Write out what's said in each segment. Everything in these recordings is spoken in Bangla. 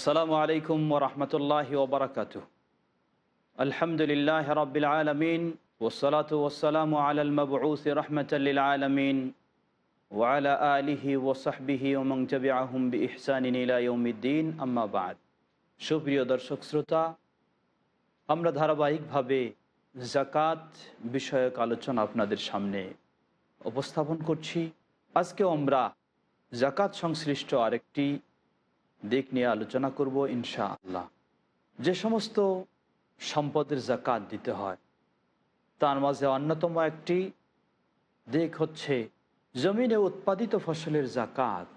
আসসালামু আলাইকুম ওরহমতুল্লাহ ওবরাকাত আলহামদুলিল্লাহ রবিল আলমিন ওসলাত ওসালাম আলাল মবউস রহমতুল্লিল আলমিন ওয়ালা আলিহি ওসাহবিহি ওমং জবি আহম বি ইহসানিন ইলাউদ্দিন আম্মাবাদ সুপ্রিয় দর্শক শ্রোতা, আমরা ধারাবাহিকভাবে জাকাত বিষয়ক আলোচনা আপনাদের সামনে উপস্থাপন করছি। আজকে আমরা জাকাত সংশ্লিষ্ট আরেকটি দিক নিয়ে আলোচনা করব ইনশা আল্লাহ যে সমস্ত সম্পদের জাকাত দিতে হয়, তার মাঝে অন্যতম একটি দিক হচ্ছে জমিনে উৎপাদিত ফসলের জাকাত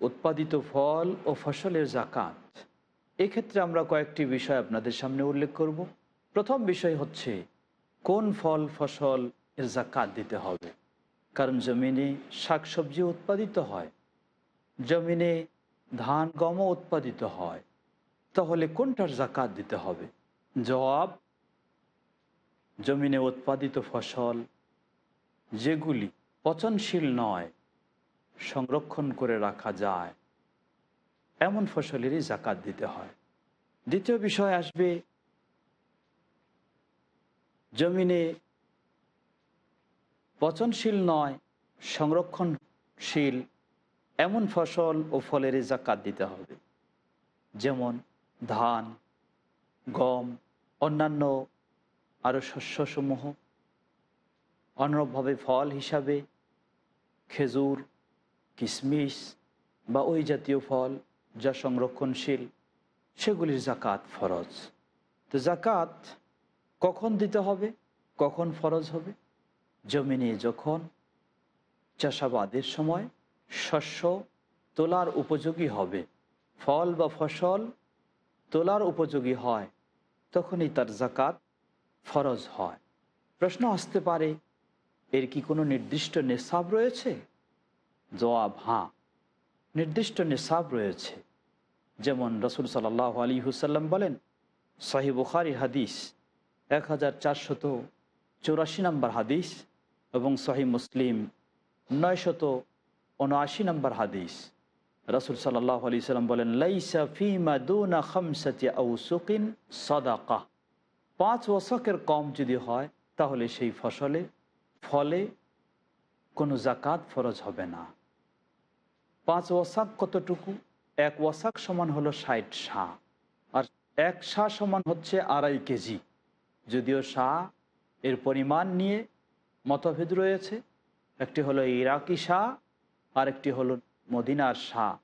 উৎপাদিত ফল ও ফসলের জাকাত এক্ষেত্রে আমরা কয়েকটি বিষয় আপনাদের সামনে উল্লেখ করব। প্রথম বিষয় হচ্ছে, কোন ফল ফসল এর জাকাত দিতে হবে? কারণ জমিনে শাকসবজি উৎপাদিত হয়। জমিনে ধান গমও উৎপাদিত হয়, তাহলে কোনটার জাকাত দিতে হবে? জবাব, জমিনে উৎপাদিত ফসল যেগুলি পচনশীল নয়, সংরক্ষণ করে রাখা যায়, এমন ফসলেরই জাকাত দিতে হয়। দ্বিতীয় বিষয় আসবে, জমিনে পচনশীল নয়, সংরক্ষণশীল এমন ফসল ও ফলের জাকাত দিতে হবে। যেমন ধান, গম, অন্যান্য আরও শস্যসমূহ অন্যভাবে ফল হিসাবে খেজুর কিশমিশ বা ওই জাতীয় ফল যা সংরক্ষণশীল, সেগুলির জাকাত ফরজ। তো জাকাত কখন দিতে হবে? কখন ফরজ হবে? জমিনে যখন চাষাবাদের সময় শস্য তোলার উপযোগী হবে। ফল বা ফসল তোলার উপযোগী হয়, তখনই তার জাকাত ফরজ হয়। প্রশ্ন আসতে পারে, এর কি কোনো নির্দিষ্ট নেশাব রয়েছে? জবাব হাঁ নির্দিষ্ট নেশাব রয়েছে। যেমন রসুল সাল্লাহ আলী হুসাল্লাম বলেন সাহি বুখারি হাদিস এক হাজার চারশত চৌরাশি নম্বর হাদিস এবং সহি মুসলিম নয়শত উনআশি নম্বর হাদিস। রসুল আলি সাল্লাম বলেন পাঁচ ওয়াশকের কম যদি হয়, তাহলে সেই ফসলে, ফলে কোনো জাকাত ফরজ হবে না। পাঁচ ওয়াসাক কতটুকু? এক ওয়াসাক সমান হলো ষাট শাহ আর এক শাহ সমান হচ্ছে আড়াই কেজি। যদিও শাহ এর পরিমাণ নিয়ে মতভেদ রয়েছে, একটি হলো ইরাকি শাহ আরেকটি হল মদিনার শাহ,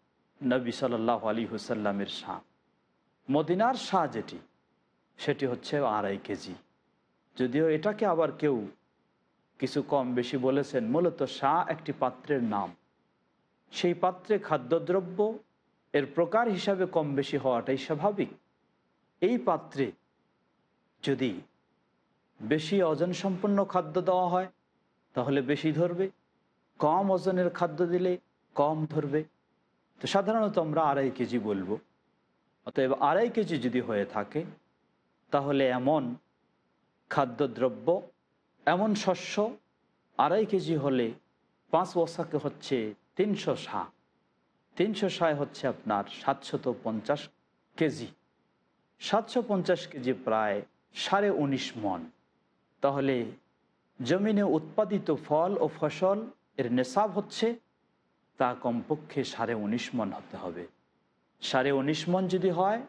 নবী সাল্লাহ আলী হুসাল্লামের শাহ। মদিনার শাহ যেটি, সেটি হচ্ছে আড়াই কেজি। যদিও এটাকে আবার কেউ কিছু কম বেশি বলেছেন, মূলত শাহ একটি পাত্রের নাম। সেই পাত্রে খাদ্যদ্রব্য এর প্রকার হিসাবে কম বেশি হওয়াটাই স্বাভাবিক। এই পাত্রে যদি বেশি ওজন সম্পন্ন খাদ্য দেওয়া হয়, তাহলে বেশি ধরবে। কম ওজনের খাদ্য দিলে কম ধরবে। তো সাধারণত আমরা আড়াই কেজি বলব। অতএব আড়াই কেজি যদি হয়ে থাকে, তাহলে এমন খাদ্যদ্রব্য, এমন শস্য আড়াই কেজি হলে পাঁচ বসাকে হচ্ছে তিনশো শা তিনশো সায় হচ্ছে আপনার সাতশত পঞ্চাশ কেজি। সাতশো পঞ্চাশ কেজি প্রায় সাড়ে উনিশ মন। তাহলে জমিনে উৎপাদিত ফল ও ফসল এর নেশাব হচ্ছে তা কমপক্ষে সাড়ে উনিশ মন হতে হবে। সাড়ে উনিশ মন যদি হয়,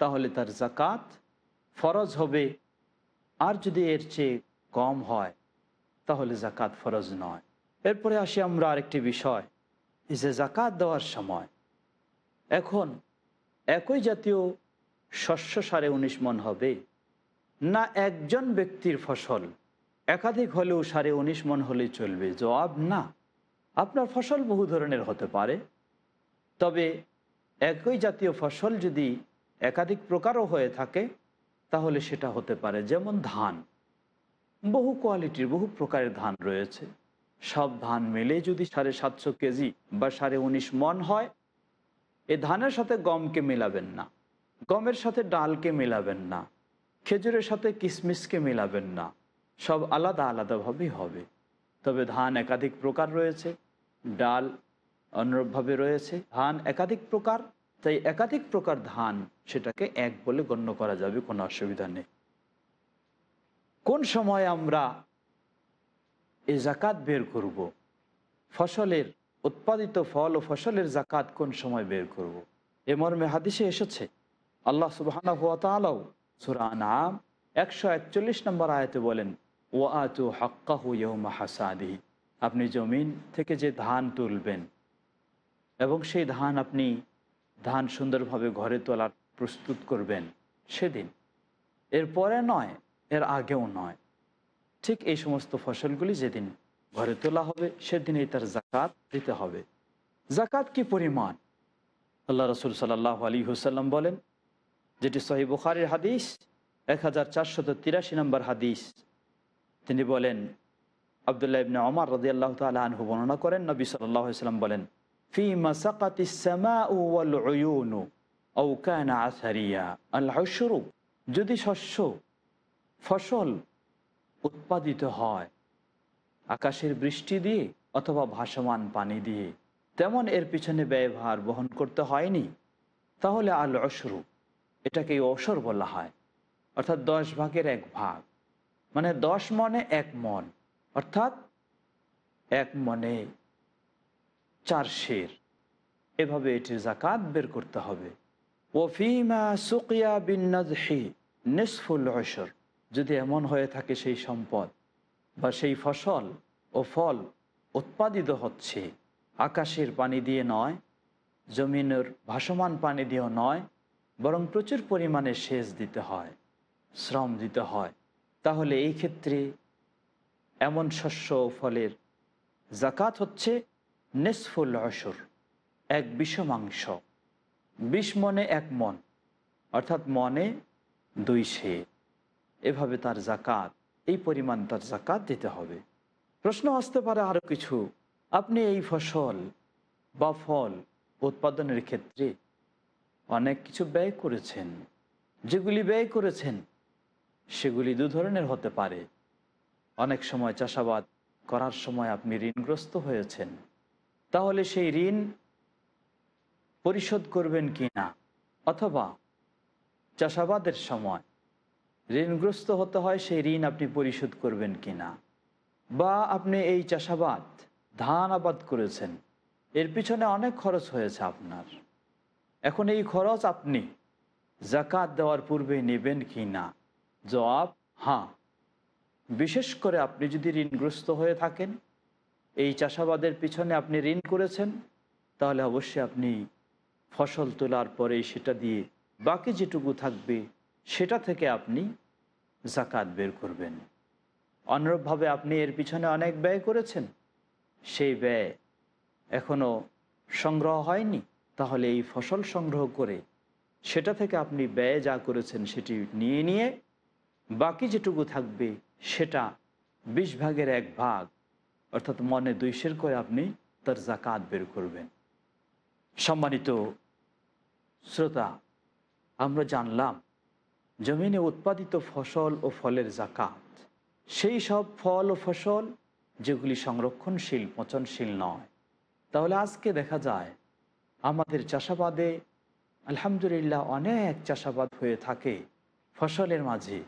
তাহলে তার জাকাত ফরজ হবে। আর যদি এর চেয়ে কম হয়, তাহলে জাকাত ফরজ নয়। এরপরে আসি আমরা আরেকটি বিষয় যে জাকাত দেওয়ার সময়। এখন একই জাতীয় শস্য সাড়ে উনিশ মন হবে, না একজন ব্যক্তির ফসল একাধিক হলেও সাড়ে উনিশ মন হলেই চলবে, জবাব না। আপনার ফসল বহু ধরনের হতে পারে। তবে একই জাতীয় ফসল যদি একাধিক প্রকারও হয়ে থাকে, তাহলে সেটা হতে পারে যেমন ধান। বহু কোয়ালিটির, বহু প্রকারের ধান রয়েছে। সব ধান মিলে যদি সাড়ে সাতশো কেজি বা সাড়ে উনিশ মন হয়, এ ধানের সাথে গমকে মেলাবেন না, গমের সাথে ডালকে মেলাবেন না, খেজুরের সাথে কিশমিশকে মেলাবেন না। সব আলাদা আলাদাভাবেই হবে তবে ধান একাধিক প্রকার রয়েছে, ডাল অন্যভাবে রয়েছে ধান একাধিক প্রকার, তাই একাধিক প্রকার ধান সেটাকে এক বলে গণ্য করা যাবে, কোনো অসুবিধা নেই কোন সময় আমরা এই জাকাত বের করব। ফসলের উৎপাদিত ফল ও ফসলের জাকাত কোন সময় বের করব। এ মর্মে হাদিসে এসেছে, আল্লাহ নাম একশো একচল্লিশ নম্বর আয়তে বলেন ও আতু হক্কাহু ইয়মা হাসাদি। আপনি জমিন থেকে যে ধান তুলবেন, এবং সেই ধান আপনি ধান সুন্দরভাবে ঘরে তোলার প্রস্তুত করবেন সেদিন। এর পরে নয়, এর আগেও নয়। ঠিক এই সমস্ত ফসলগুলি যেদিন ঘরে তোলা হবে, সেদিনেই তার জাকাত দিতে হবে। জাকাত কি পরিমাণ? আল্লাহ রসুল সাল্লাহ আলী হুসাল্লাম বলেন, যেটি সহি বুখারির হাদিস, এক হাজার চারশত তিরাশি নম্বর হাদিস। তিনি বলেন, আবদুল্লাহ ইবনে অমর রদি আল্লাহ তালা বর্ণনা করেন, নবী সাল্লাম বলেন, ফি যদি শস্য, ফসল উৎপাদিত হয় আকাশের বৃষ্টি দিয়ে অথবা ভাসমান পানি দিয়ে, তেমন এর পিছনে ব্যয়ভার বহন করতে হয়নি, তাহলে আল অসরু এটাকে অসর বলা হয়, অর্থাৎ দশ ভাগের এক ভাগ। মানে দশ মনে এক মন, অর্থাৎ এক মনে চার শের। এভাবে এটির জাকাত বের করতে হবে। ওফিমা সুকিয়া বিন্নাজহি নিসফুল অসর যদি এমন হয়ে থাকে সেই সম্পদ বা সেই ফসল ও ফল উৎপাদিত হচ্ছে, আকাশের পানি দিয়ে নয়, জমিনের ভাসমান পানি দিয়েও নয়, বরং প্রচুর পরিমাণে সেচ দিতে হয়, শ্রম দিতে হয় তাহলে এই ক্ষেত্রে এমন শস্য ফলের জাকাত হচ্ছে নেসফুল অসর এক বিষমাংশ। বিষ মনে এক মন, অর্থাৎ মনে দুই সে। এভাবে তার জাকাত এই পরিমাণ তার জাকাত দিতে হবে। প্রশ্ন আসতে পারে আরও কিছু। আপনি এই ফসল বা ফল উৎপাদনের ক্ষেত্রে অনেক কিছু ব্যয় করেছেন। যেগুলি ব্যয় করেছেন সেগুলি দু ধরনের হতে পারে। অনেক সময় চাষাবাদ করার সময় আপনি ঋণগ্রস্ত হয়েছেন। তাহলে সেই ঋণ পরিশোধ করবেন কি না? অথবা চাষাবাদের সময় ঋণগ্রস্ত হতে হয় সেই ঋণ আপনি পরিশোধ করবেন কি না? বা আপনি এই চাষাবাদ, ধান আবাদ করেছেন, এর পিছনে অনেক খরচ হয়েছে আপনার। এখন এই খরচ আপনি জাকাত দেওয়ার পূর্বে নেবেন কি না? জবাব হ্যাঁ। বিশেষ করে আপনি যদি ঋণগ্রস্ত হয়ে থাকেন, এই চাষাবাদের পিছনে আপনি ঋণ করেছেন, তাহলে অবশ্যই আপনি ফসল তোলার পরে সেটা দিয়ে বাকি যেটুকু থাকবে, সেটা থেকে আপনি জাকাত বের করবেন। অনুরূপভাবে আপনি এর পিছনে অনেক ব্যয় করেছেন, সেই ব্যয় এখনও সংগ্রহ হয়নি, তাহলে এই ফসল সংগ্রহ করে সেটা থেকে আপনি ব্যয় যা করেছেন সেটি নিয়ে নিয়ে বাকি যেটুকু থাকবে, সেটা বিশ ভাগের এক ভাগ, অর্থাৎ মনে দুইশের করে আপনি তার জাকাত বের করবেন। সম্মানিত শ্রোতা, আমরা জানলাম জমিনে উৎপাদিত ফসল ও ফলের জাকাত সেই সব ফল ও ফসল যেগুলি সংরক্ষণশীল, পচনশীল নয়। তাহলে আজকে দেখা যায় আমাদের চাষাবাদে আলহামদুলিল্লাহ অনেক চাষাবাদ হয়ে থাকে ফসলের মাঝে।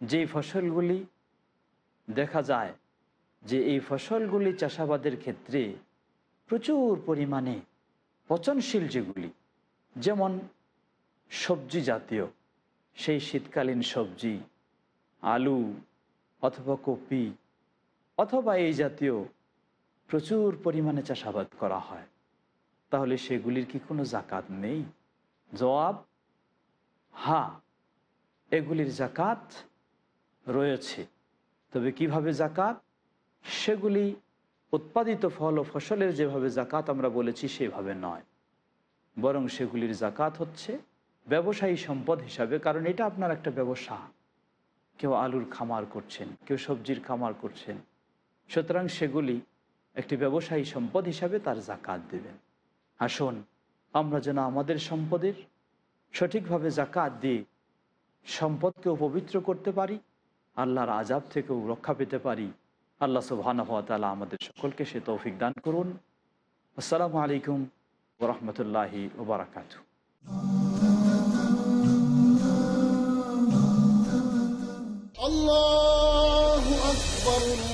যেই ফসলগুলি দেখা যায় যে এই ফসলগুলি চাষাবাদের ক্ষেত্রে প্রচুর পরিমাণে পচনশীল যেগুলি, যেমন সবজি জাতীয়, সেই শীতকালীন সবজি, আলু অথবা কপি অথবা এই জাতীয় প্রচুর পরিমাণে চাষাবাদ করা হয়। তাহলে সেগুলির কি কোনো জাকাত নেই? জবাব হ্যাঁ এগুলির জাকাত রয়েছে। তবে কীভাবে জাকাত সেগুলি উৎপাদিত ফল ও ফসলের যেভাবে জাকাত আমরা বলেছি সেভাবে নয়। বরং সেগুলির জাকাত হচ্ছে ব্যবসায়ী সম্পদ হিসাবে, কারণ এটা আপনার একটা ব্যবসা। কেউ আলুর খামার করছেন, কেউ সবজির খামার করছেন। সুতরাং সেগুলি একটি ব্যবসায়ী সম্পদ হিসাবে তার জাকাত দেবেন। আসুন, আমরা যেন আমাদের সম্পদের সঠিকভাবে জাকাত দিয়ে সম্পদকেও পবিত্র করতে পারি। আল্লাহর আজাব থেকেও রক্ষা পেতে পারি আল্লাহ সুবাহানহতালা আমাদের সকলকে সে তৌফিক দান করুন আসসালামু আলাইকুম ওরহমতুল্লাহি Allahu Akbar Allah.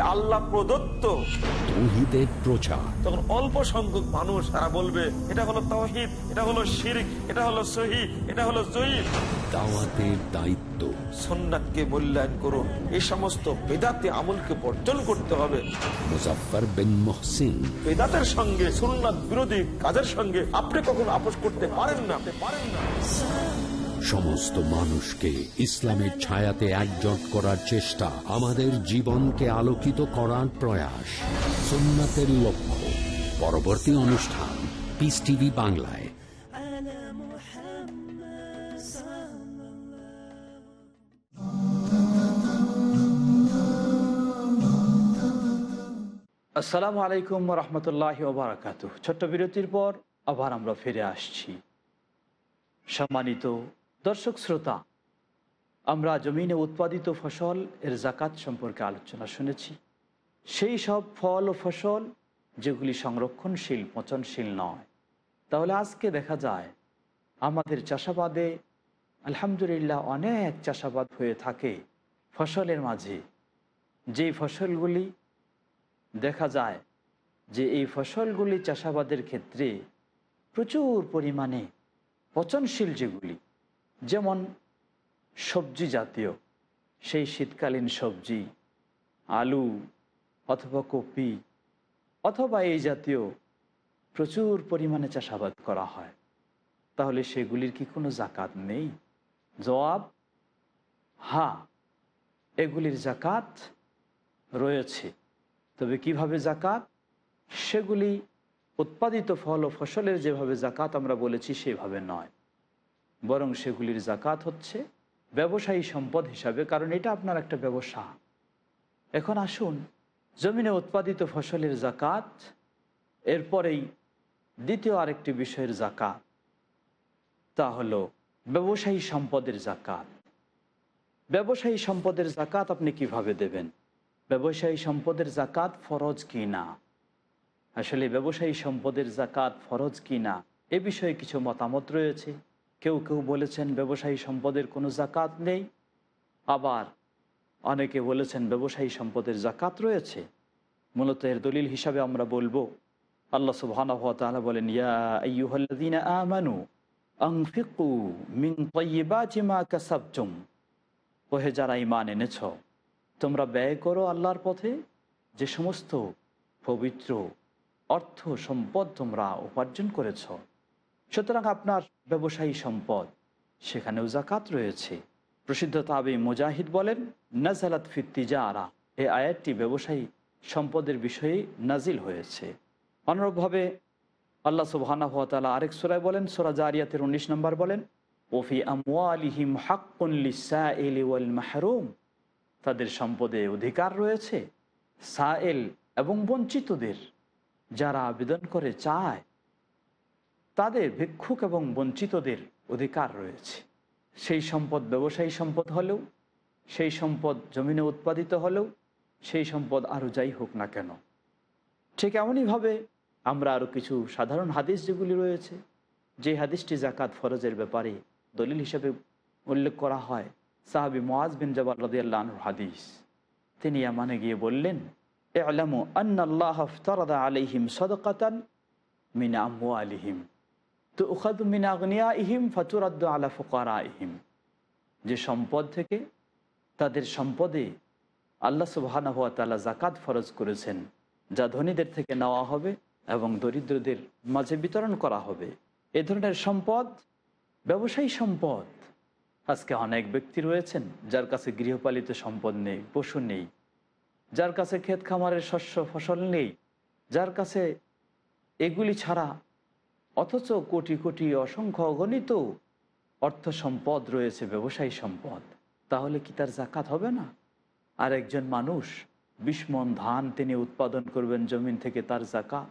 আল্লাহ প্রদত্ত। তৌহিদের প্রচার। তখন অল্প সংখ্যক মানুষ তারা বলবে এটা হলো তহিদ এটা হলো শিরিক এটা হলো সহি এটা হলো দাওয়াতের দায়িত্ব। সন্ন্যাতকে মূল্যায়ন করুন। এই সমস্ত বেদাতে আমলকে বর্জন করতে হবে। মুজাফফর বিন মহসিন। বেদাতের সঙ্গে সুন্নাত বিরোধী কাজের সঙ্গে আপনি কখনো আপোষ করতে পারেন না পারেন না। সমস্ত মানুষকে ইসলামের ছায়াতে একজট করার চেষ্টা আমাদের জীবনকে আলোকিত করার প্রয়াস। সুন্নাতের লক্ষ্য। পরবর্তী অনুষ্ঠান পিস টিভি বাংলায়। আসসালামু আলাইকুম রহমতুল্লাহ ওবরাকাত ছোট্ট বিরতির পর আবার আমরা ফিরে আসছি। সম্মানিত দর্শক শ্রোতা, আমরা জমিনে উৎপাদিত ফসল এর জাকাত সম্পর্কে আলোচনা শুনেছি। সেই সব ফল ও ফসল যেগুলি সংরক্ষণশীল, পচনশীল নয়। তাহলে আজকে দেখা যায়, আমাদের চাষাবাদে আলহামদুলিল্লাহ অনেক চাষাবাদ হয়ে থাকে ফসলের মাঝে। যেই ফসলগুলি দেখা যায় যে এই ফসলগুলি চাষাবাদের ক্ষেত্রে প্রচুর পরিমাণে পচনশীল যেগুলি যেমন সবজি জাতীয়, সেই শীতকালীন সবজি, আলু অথবা কপি অথবা এই জাতীয় প্রচুর পরিমাণে চাষাবাদ করা হয়। তাহলে সেগুলির কি কোনো জাকাত নেই? জবাব হ্যাঁ এগুলির জাকাত রয়েছে। তবে কীভাবে জাকাত? সেগুলি উৎপাদিত ফল ও ফসলের যেভাবে জাকাত আমরা বলেছি সেভাবে নয়। বরং সেগুলির জাকাত হচ্ছে ব্যবসায়ী সম্পদ হিসাবে, কারণ এটা আপনার একটা ব্যবসা। এখন আসুন, জমিনে উৎপাদিত ফসলের জাকাত এরপরেই দ্বিতীয় আরেকটি বিষয়ের জাকাত তা হলো ব্যবসায়ী সম্পদের জাকাত ব্যবসায়ী সম্পদের জাকাত আপনি কীভাবে দেবেন? ব্যবসায়ী সম্পদের জাকাত ফরজ কি না? আসলে ব্যবসায়ী সম্পদের জাকাত ফরজ কি না? এ বিষয়ে কিছু মতামত রয়েছে। কেউ কেউ বলেছেন ব্যবসায়ী সম্পদের কোনো জাকাত নেই। আবার অনেকে বলেছেন ব্যবসায়ী সম্পদের জাকাত রয়েছে। মূলত এর দলিল হিসাবে আমরা বলব, আল্লাহ ওয়া বলেন, ইয়া মা ওহে যারা ইমান এনেছ, তোমরা ব্যয় করো আল্লাহর পথে। যে সমস্ত পবিত্র অর্থ সম্পদ তোমরা উপার্জন করেছ। সুতরাং আপনার ব্যবসায়ী সম্পদ, সেখানেও জাকাত রয়েছে। প্রসিদ্ধ তাবি মুজাহিদ বলেন, নাজালাত ফিত্তিজারা এই আয়াতটি ব্যবসায়ী সম্পদের বিষয়ে নাজিল হয়েছে। অনুরূপভাবে আল্লাহ সুবহানা হাতালা আরেক সোরায় বলেন, সোরা জারিয়াতের উনিশ নম্বর বলেন ওফি হাক্কুল্লিসাইলি ওয়াল মাহরুম তাদের সম্পদে অধিকার রয়েছে সায়েল এবং বঞ্চিতদের। যারা আবেদন করে চায় তাদের ভিক্ষুক এবং বঞ্চিতদের অধিকার রয়েছে। সেই সম্পদ ব্যবসায়ী সম্পদ হলেও, সেই সম্পদ জমিনে উৎপাদিত হলেও, সেই সম্পদ আরও যাই হোক না কেন। ঠিক এমনইভাবে আমরা আরও কিছু সাধারণ হাদিস যেগুলি রয়েছে, যে হাদিসটি জাকাত ফরজের ব্যাপারে দলিল হিসেবে উল্লেখ করা হয়, সাহাবি মোয়াজ বিন জবাল হাদিস। তিনি আমানে গিয়ে বললেন এলামু আন্নাল্লাহ আলিহিম সদকাতান মিন আলিহিম তো উখাদ মিন ইহিম ফতুরাদ্দ আলা ফকারা যে সম্পদ থেকে তাদের সম্পদে আল্লাহ সুবাহানা হাত তালা জাকাত ফরজ করেছেন, যা ধনীদের থেকে নেওয়া হবে এবং দরিদ্রদের মাঝে বিতরণ করা হবে। এ ধরনের সম্পদ, ব্যবসায়ী সম্পদ। আজকে অনেক ব্যক্তি রয়েছেন যার কাছে গৃহপালিত সম্পদ নেই, পশু নেই, যার কাছে ক্ষেত খামারের শস্য, ফসল নেই, যার কাছে এগুলি ছাড়া অথচ কোটি কোটি অসংখ্য অগণিত অর্থ সম্পদ রয়েছে, ব্যবসায়ী সম্পদ। তাহলে কি তার জাকাত হবে না? আর একজন মানুষ বিস্মন ধান তিনি উৎপাদন করবেন জমিন থেকে তার জাকাত?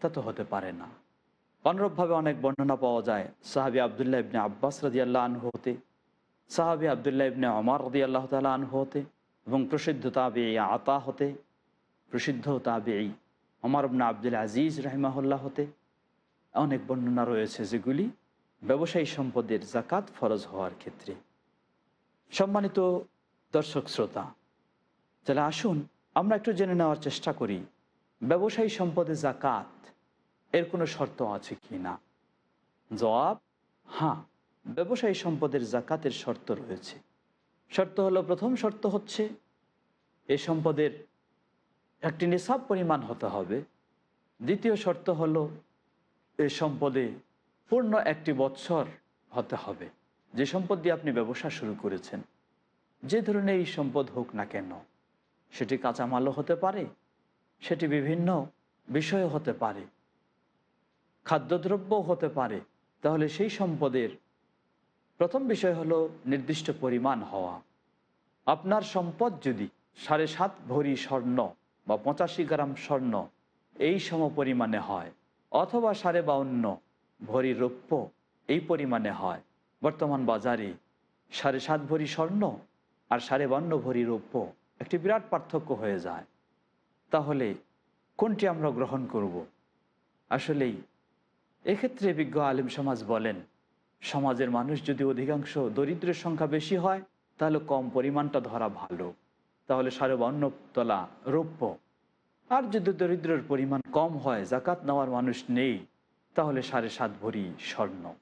তা তো হতে পারে না। অনুরূপভাবে অনেক বর্ণনা পাওয়া যায় সাহাবি আবদুল্লাহ ইবনে আব্বাস রাজি আল্লাহ আনহু হতে, সাহাবি আবদুল্লাহ ইবনে অমর রদি আল্লাহ তালা আনহু হতে এবং প্রসিদ্ধ তাবে আতা হতে, প্রসিদ্ধ তাবে অমর ইবনে আব্দুল আজিজ রহমাহুল্লাহ হতে। অনেক বর্ণনা রয়েছে যেগুলি ব্যবসায়ী সম্পদের জাকাত ফরজ হওয়ার ক্ষেত্রে। সম্মানিত দর্শক শ্রোতা, তাহলে আসুন আমরা একটু জেনে নেওয়ার চেষ্টা করি, ব্যবসায়ী সম্পদে জাকাত এর কোনো শর্ত আছে কি না? জবাব হ্যাঁ ব্যবসায়ী সম্পদের জাকাতের শর্ত রয়েছে। শর্ত হলো, প্রথম শর্ত হচ্ছে, এ সম্পদের একটি নিসাব পরিমাণ হতে হবে। দ্বিতীয় শর্ত হলো এই সম্পদে পূর্ণ একটি বৎসর হতে হবে। যে সম্পদ দিয়ে আপনি ব্যবসা শুরু করেছেন, যে ধরনের এই সম্পদ হোক না কেন, সেটি কাঁচামালও হতে পারে, সেটি বিভিন্ন বিষয় হতে পারে খাদ্যদ্রব্য হতে পারে। তাহলে সেই সম্পদের প্রথম বিষয় হলো নির্দিষ্ট পরিমাণ হওয়া। আপনার সম্পদ যদি সাড়ে সাত ভরি স্বর্ণ বা পঁচাশি গ্রাম স্বর্ণ এই সম পরিমাণে হয় অথবা সাড়ে বাউন্ন ভরি রৌপ্য এই পরিমাণে হয়। বর্তমান বাজারে সাড়ে সাত ভরি স্বর্ণ আর সাড়ে বান্ন ভরি রৌপ্য একটি বিরাট পার্থক্য হয়ে যায়। তাহলে কোনটি আমরা গ্রহণ করব? আসলেই এক্ষেত্রে বিজ্ঞ আলিম সমাজ বলেন, সমাজের মানুষ যদি অধিকাংশ দরিদ্রের সংখ্যা বেশি হয়, তাহলে কম পরিমাণটা ধরা ভালো। তাহলে সাড়ে বান্ন তলা রৌপ্য আর যদি দরিদ্রের পরিমাণ কম হয় জাকাত নেওয়ার মানুষ নেই, তাহলে সাড়ে সাত ভরি স্বর্ণ।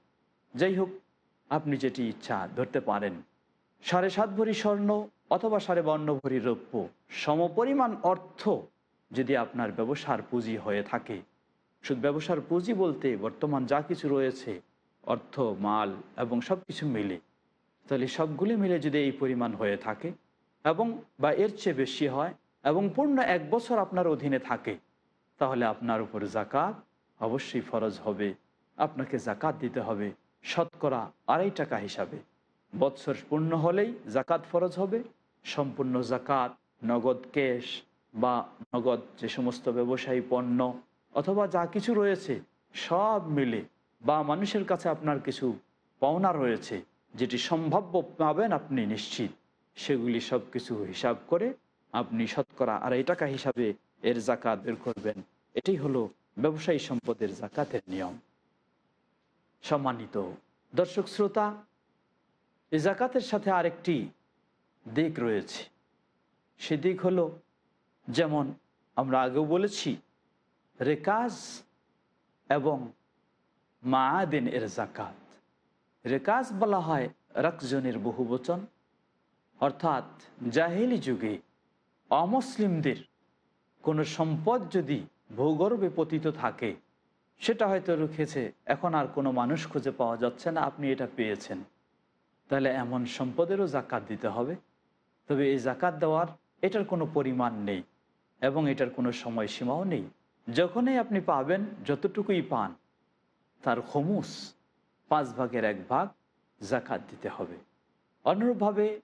যাই হোক, আপনি যেটি ইচ্ছা ধরতে পারেন। সাড়ে সাত ভরি স্বর্ণ অথবা সাড়ে বান্ন ভরি রৌপ্য সমপরিমাণ অর্থ যদি আপনার ব্যবসার পুঁজি হয়ে থাকে। শুধু ব্যবসার পুঁজি বলতে বর্তমান যা কিছু রয়েছে, অর্থ, মাল এবং সব কিছু মিলে। তাহলে সবগুলি মিলে যদি এই পরিমাণ হয়ে থাকে এবং বা এর চেয়ে বেশি হয় এবং পূর্ণ এক বছর আপনার অধীনে থাকে, তাহলে আপনার উপর জাকাত অবশ্যই ফরজ হবে। আপনাকে জাকাত দিতে হবে শতকরা আড়াই টাকা হিসাবে। বৎসর পূর্ণ হলেই জাকাত ফরজ হবে, সম্পূর্ণ জাকাত, নগদ ক্যাশ বা নগদ যে সমস্ত ব্যবসায়ী পণ্য অথবা যা কিছু রয়েছে, সব মিলে বা মানুষের কাছে আপনার কিছু পাওনা রয়েছে, যেটি সম্ভাব্য পাবেন আপনি নিশ্চিত। সেগুলি সব কিছু হিসাব করে আপনি শতকরা আড়াই টাকা হিসাবে এর জাকাত বের করবেন। এটাই হলো ব্যবসায়ী সম্পদের জাকাতের নিয়ম। সম্মানিত দর্শক শ্রোতা এই জাকাতের সাথে আরেকটি দিক রয়েছে। সে দিক হলো, যেমন আমরা আগেও বলেছি, রেকাজ এবং মায়াদিন এর জাকাত রেকাজ বলা হয় রাকজনের বহু বচন অর্থাৎ জাহেলি যুগে অমুসলিমদের কোনো সম্পদ যদি ভূগর্ভে পতিত থাকে, সেটা হয়তো রুখেছে, এখন আর কোনো মানুষ খুঁজে পাওয়া যাচ্ছে না, আপনি এটা পেয়েছেন। তাহলে এমন সম্পদেরও জাকাত দিতে হবে। তবে এই জাকাত দেওয়ার এটার কোনো পরিমাণ নেই এবং এটার কোনো সময়সীমাও নেই। যখনই আপনি পাবেন, যতটুকুই পান, তার খমুস পাঁচ ভাগের এক ভাগ জাকাত দিতে হবে। অনুরূপভাবে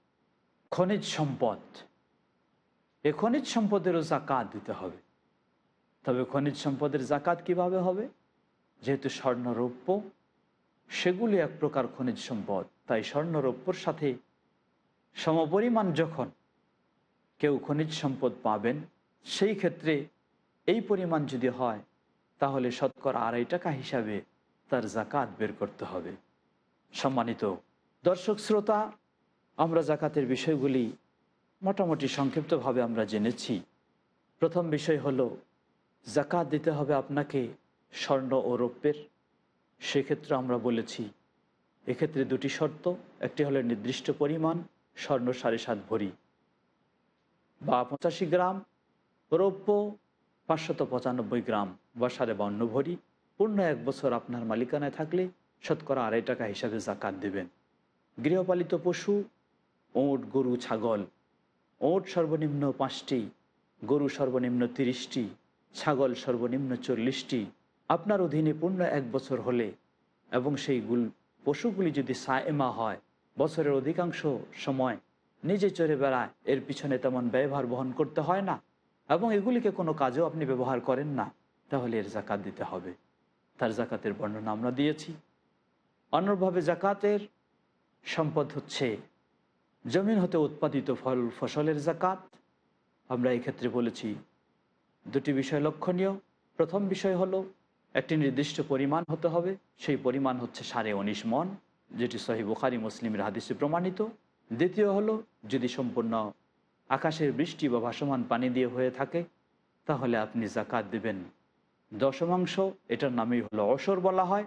খনিজ সম্পদ এ খনিজ সম্পদেরও জাকাত দিতে হবে। তবে খনিজ সম্পদের জাকাত কীভাবে হবে? যেহেতু স্বর্ণরৌপ্য, সেগুলি এক প্রকার খনিজ সম্পদ। তাই স্বর্ণরৌপ্যর সাথে সমপরিমাণ যখন কেউ খনিজ সম্পদ পাবেন, সেই ক্ষেত্রে এই পরিমাণ যদি হয়, তাহলে শতকরা আড়াই টাকা হিসাবে তার জাকাত বের করতে হবে। সম্মানিত দর্শক শ্রোতা আমরা জাকাতের বিষয়গুলি মোটামুটি সংক্ষিপ্তভাবে আমরা জেনেছি। প্রথম বিষয় হলো জাকাত দিতে হবে আপনাকে স্বর্ণ ও রৌপ্যের। সেক্ষেত্রে আমরা বলেছি, এক্ষেত্রে দুটি শর্ত, একটি হলো নির্দিষ্ট পরিমাণ স্বর্ণ সাড়ে সাত ভরি। বা পঁচাশি গ্রাম, রৌপ্য পাঁচশত পঁচানব্বই গ্রাম বা সাড়ে বান্ন ভরি। পূর্ণ এক বছর আপনার মালিকানায় থাকলে শতকরা আড়াই টাকা হিসাবে জাকাত দেবেন। গৃহপালিত পশু, ওঁট, গরু, ছাগল ওঁট সর্বনিম্ন পাঁচটি, গরু সর্বনিম্ন তিরিশটি, ছাগল সর্বনিম্ন চল্লিশটি। আপনার অধীনে পূর্ণ এক বছর হলে এবং সেইগুল পশুগুলি যদি সায়েমা হয়, বছরের অধিকাংশ সময় নিজে চড়ে বেড়ায়, এর পিছনে তেমন ব্যয়ভার বহন করতে হয় না এবং এগুলিকে কোনো কাজেও আপনি ব্যবহার করেন না, তাহলে এর জাকাত দিতে হবে। তার জাকাতের বর্ণনা আমরা দিয়েছি। অন্যভাবে জাকাতের সম্পদ হচ্ছে জমিন হতে উৎপাদিত ফল, ফসলের জাকাত আমরা ক্ষেত্রে বলেছি, দুটি বিষয় লক্ষণীয়। প্রথম বিষয় হলো, একটি নির্দিষ্ট পরিমাণ হতে হবে। সেই পরিমাণ হচ্ছে সাড়ে উনিশ মন, যেটি সহি বুখারি মুসলিমের হাদিসে প্রমাণিত। দ্বিতীয় হলো, যদি সম্পূর্ণ আকাশের বৃষ্টি বা ভাসমান পানি দিয়ে হয়ে থাকে, তাহলে আপনি জাকাত দেবেন। দশমাংশ এটার নামই হলো অসর বলা হয়।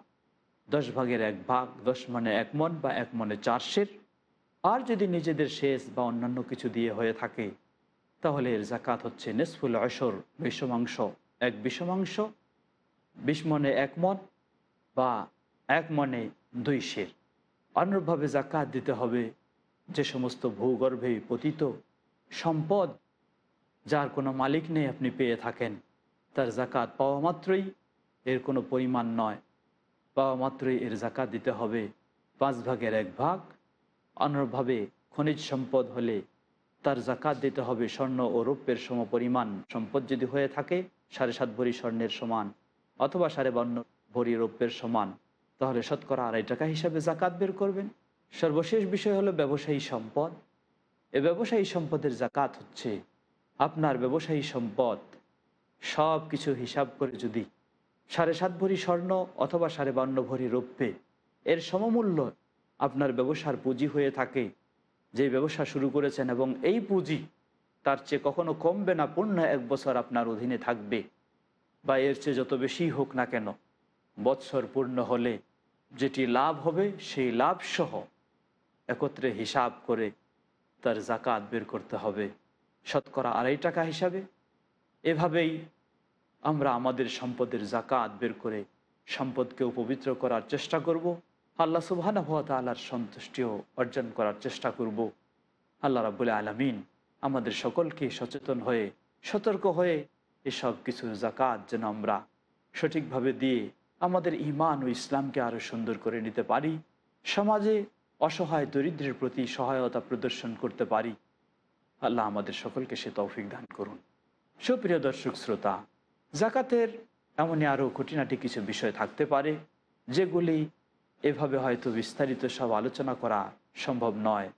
দশ ভাগের এক ভাগ, দশ মানে এক মন বা এক মনে চারশের আর যদি নিজেদের শেষ বা অন্যান্য কিছু দিয়ে হয়ে থাকে, তাহলে এর জাকাত হচ্ছে নেসফুল অসর বিশ্বমাংশ এক বিষমাংশ বিশ মনে এক মন বা এক মনে দুই শের। অনুরূপভাবে জাকাত দিতে হবে যে সমস্ত ভূগর্ভে পতিত সম্পদ যার কোনো মালিক নেই আপনি পেয়ে থাকেন, তার জাকাত পাওয়া মাত্রই এর কোনো পরিমাণ নয়। পাওয়া মাত্রই এর জাকাত দিতে হবে পাঁচ ভাগের এক ভাগ অনুরূপভাবে খনিজ সম্পদ হলে তার জাকাত দিতে হবে স্বর্ণ ও রৌপ্যের সম পরিমাণ সম্পদ যদি হয়ে থাকে, সাড়ে সাত ভরি স্বর্ণের সমান অথবা সাড়ে বান্ন ভরি রৌপ্যের সমান, তাহলে শতকরা আড়াই টাকা হিসাবে জাকাত বের করবেন। সর্বশেষ বিষয় হলো ব্যবসায়ী সম্পদ। এ ব্যবসায়ী সম্পদের জাকাত হচ্ছে আপনার ব্যবসায়ী সম্পদ সব কিছু হিসাব করে যদি সাড়ে সাত ভরি স্বর্ণ অথবা সাড়ে বান্ন ভরি রৌপ্যে এর সমমূল্য আপনার ব্যবসার পুঁজি হয়ে থাকে, যে ব্যবসা শুরু করেছেন এবং এই পুঁজি তার চেয়ে কখনো কমবে না, পূর্ণ এক বছর আপনার অধীনে থাকবে। বা এর চেয়ে যত বেশি হোক না কেন, বৎসর পূর্ণ হলে যেটি লাভ হবে সেই লাভ সহ একত্রে হিসাব করে তার জাকাত বের করতে হবে। শতকরা আড়াই টাকা হিসাবে। এভাবেই আমরা আমাদের সম্পদের জাকাত বের করে সম্পদকেও পবিত্র করার চেষ্টা করব। আল্লাহ সুবাহানা তালার সন্তুষ্টিও অর্জন করার চেষ্টা করব। আল্লাহ রাবুল আলমিন আমাদের সকলকে সচেতন হয়ে, সতর্ক হয়ে এসব কিছু জাকাত যেন আমরা সঠিকভাবে দিয়ে আমাদের ইমান ও ইসলামকে আরও সুন্দর করে নিতে পারি, সমাজে অসহায় দরিদ্রের প্রতি সহায়তা প্রদর্শন করতে পারি। আল্লাহ আমাদের সকলকে সে তৌফিক দান করুন। সুপ্রিয় দর্শক শ্রোতা জাকাতের এমনই আরও খুঁটিনাটি কিছু বিষয় থাকতে পারে, যেগুলি এভাবে হয়তো বিস্তারিত সব আলোচনা করা সম্ভব নয়।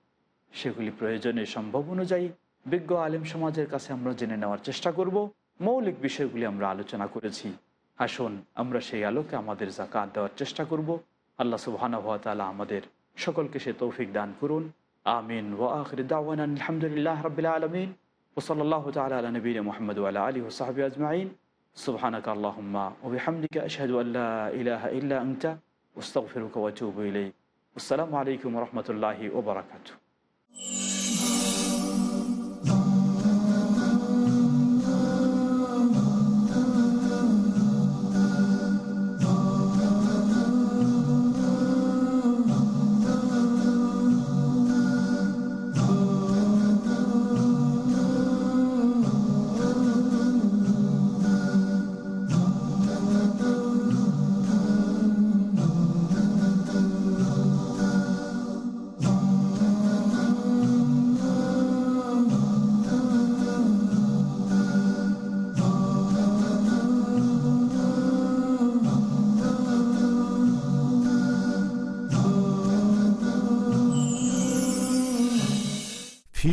সেগুলি প্রয়োজনে সম্ভব অনুযায়ী বিজ্ঞ আলেম সমাজের কাছে আমরা জেনে নেওয়ার চেষ্টা করব। মৌলিক বিষয়গুলি আমরা আলোচনা করেছি। আসুন, আমরা সেই আলোকে আমাদের জাকাত দেওয়ার চেষ্টা করব। আল্লাহ সুবাহানুভাতালা আমাদের সকলকে সে তৌফিক দান করুন। আমিন। আলহামদুলিল্লাহ রবিল্লা আলমিন। ওসলাল্লাহ তাল আল নবীন মোহাম্মদ আলী ওসাহাবি আজমাইন। সুবাহানক আল্লাহম্মা ওবিহামদিকা আশহাদ আল্লাহ ইলাহা ইল্লা আংটা واستغفرك وأتوب إليك. والسلام عليكم ورحمة الله وبركاته.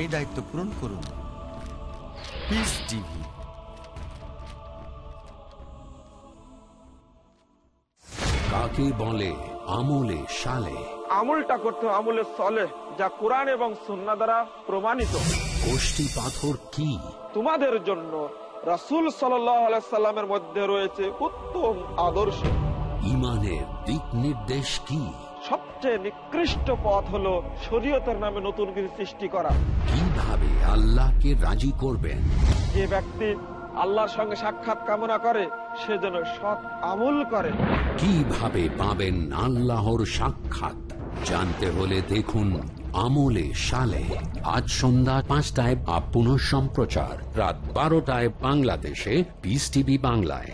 এই দায়িত্ব পূরণ করুন। পিস টিভি কাকে বলে? আমলে সালে। আমলটা করতে আমলে চলে যা কোরআন এবং সুন্না দ্বারা প্রমাণিত। কোষ্টি পাথর কি? তোমাদের জন্য রাসুল সাল্লামের মধ্যে রয়েছে উত্তম আদর্শ। ইমানের দিক নির্দেশ কি? সবচেয়ে নিকৃষ্ট পথ হলো শরীয়তের নামে নতুন কিছু সৃষ্টি করা। কীভাবে আল্লাহকে রাজি করবেন? যে ব্যক্তি আল্লাহর সঙ্গে সাক্ষাৎ কামনা করে সে যেন সৎ আমল করে। কীভাবে পাবেন আল্লাহর সাক্ষাৎ? জানতে হলে দেখুন আমলে সালে। আজ সন্ধ্যা পাঁচটায় আপ সম্প্রচার রাত বারোটায় বাংলাদেশে পিস টিভি বাংলায়।